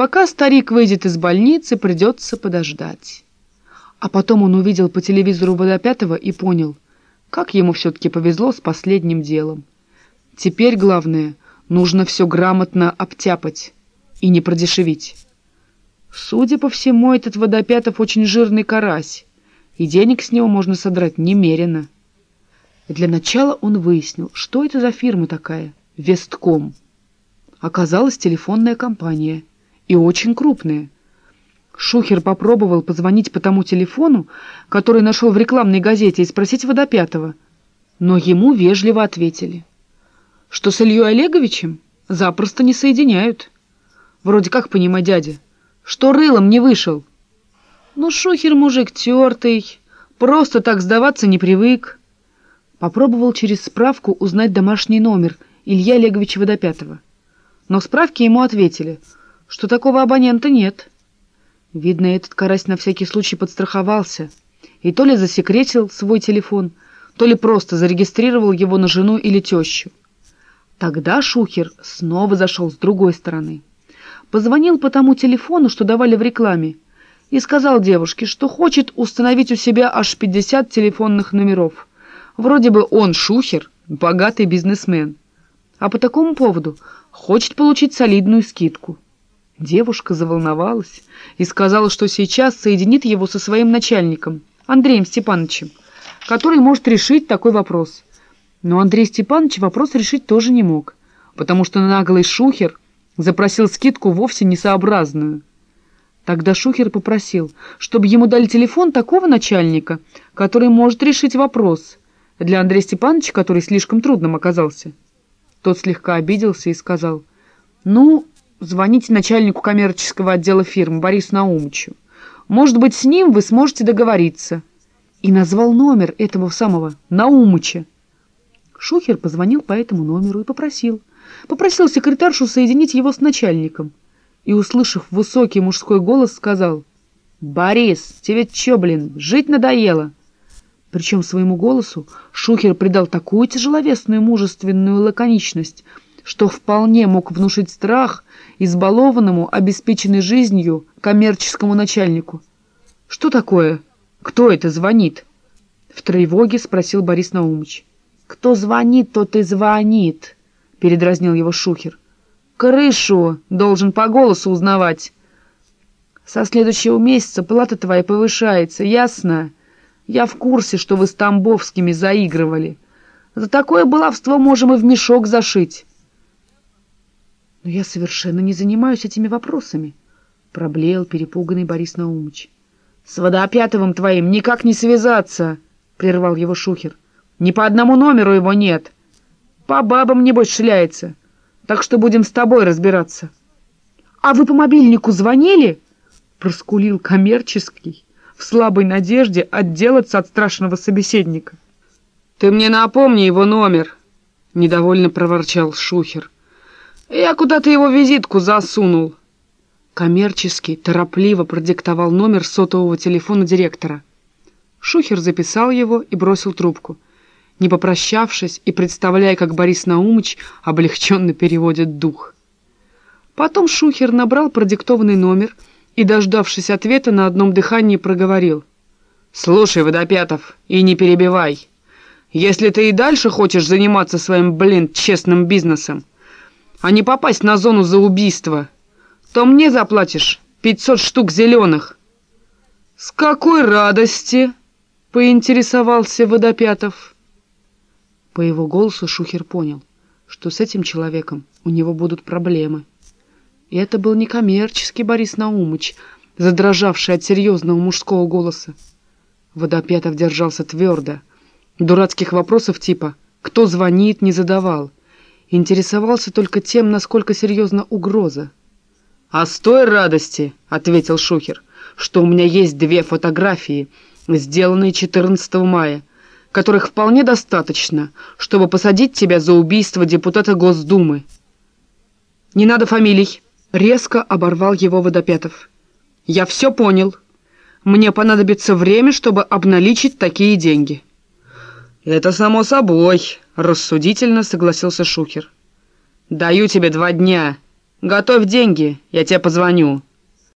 Пока старик выйдет из больницы, придется подождать. А потом он увидел по телевизору Водопятого и понял, как ему все-таки повезло с последним делом. Теперь главное, нужно все грамотно обтяпать и не продешевить. Судя по всему, этот Водопятов очень жирный карась, и денег с него можно содрать немерено. Для начала он выяснил, что это за фирма такая, Вестком. Оказалась телефонная компания, и очень крупная. Шухер попробовал позвонить по тому телефону, который нашел в рекламной газете, и спросить Водопятого, но ему вежливо ответили, что с Ильей Олеговичем запросто не соединяют. Вроде как, понимай, дядя, что рылом не вышел. Ну, Шухер мужик тертый, просто так сдаваться не привык. Попробовал через справку узнать домашний номер Илья Олеговича Водопятого. Но в справке ему ответили, что такого абонента нет. Видно, этот карась на всякий случай подстраховался и то ли засекретил свой телефон, то ли просто зарегистрировал его на жену или тещу. Тогда Шухер снова зашел с другой стороны. Позвонил по тому телефону, что давали в рекламе, и сказал девушке, что хочет установить у себя аж 50 телефонных номеров — Вроде бы он шухер, богатый бизнесмен. А по такому поводу хочет получить солидную скидку. Девушка заволновалась и сказала, что сейчас соединит его со своим начальником, Андреем Степановичем, который может решить такой вопрос. Но Андрей Степанович вопрос решить тоже не мог, потому что наглый шухер запросил скидку вовсе несообразную. Тогда Шухер попросил, чтобы ему дали телефон такого начальника, который может решить вопрос — для Андрея Степановича, который слишком трудным оказался. Тот слегка обиделся и сказал, «Ну, звоните начальнику коммерческого отдела фирмы Борису Наумовичу. Может быть, с ним вы сможете договориться». И назвал номер этого самого Наумыча. Шухер позвонил по этому номеру и попросил. Попросил секретаршу соединить его с начальником. И, услышав высокий мужской голос, сказал, «Борис, тебе чё, блин, жить надоело?» Причем своему голосу Шухер придал такую тяжеловесную мужественную лаконичность, что вполне мог внушить страх избалованному, обеспеченной жизнью коммерческому начальнику. «Что такое? Кто это звонит?» В тревоге спросил Борис Наумович. «Кто звонит, тот и звонит», — передразнил его Шухер. «Крышу должен по голосу узнавать. Со следующего месяца плата твоя повышается, ясно?» Я в курсе, что вы с Тамбовскими заигрывали. За такое баловство можем и в мешок зашить. Но я совершенно не занимаюсь этими вопросами, — проблеял перепуганный Борис Наумович. — С Водопятовым твоим никак не связаться, — прервал его Шухер. — Ни по одному номеру его нет. По бабам, небось, шляется. Так что будем с тобой разбираться. — А вы по мобильнику звонили? — проскулил коммерческий в слабой надежде отделаться от страшного собеседника. «Ты мне напомни его номер», — недовольно проворчал Шухер. «Я куда-то его визитку засунул». Коммерческий торопливо продиктовал номер сотового телефона директора. Шухер записал его и бросил трубку, не попрощавшись и представляя, как Борис Наумыч облегченно переводит дух. Потом Шухер набрал продиктованный номер — и, дождавшись ответа, на одном дыхании проговорил. «Слушай, Водопятов, и не перебивай. Если ты и дальше хочешь заниматься своим, блин, честным бизнесом, а не попасть на зону за убийство, то мне заплатишь пятьсот штук зеленых». «С какой радости?» — поинтересовался Водопятов. По его голосу Шухер понял, что с этим человеком у него будут проблемы. И это был не коммерческий Борис Наумыч, задрожавший от серьезного мужского голоса. Водопятов держался твердо. Дурацких вопросов типа «Кто звонит?» не задавал. Интересовался только тем, насколько серьезна угроза. «А с той радости», — ответил Шухер, — «что у меня есть две фотографии, сделанные 14 мая, которых вполне достаточно, чтобы посадить тебя за убийство депутата Госдумы». «Не надо фамилий», Резко оборвал его Водопятов. «Я все понял. Мне понадобится время, чтобы обналичить такие деньги». «Это само собой», — рассудительно согласился Шухер. «Даю тебе два дня. «Готовь деньги, я тебе позвоню».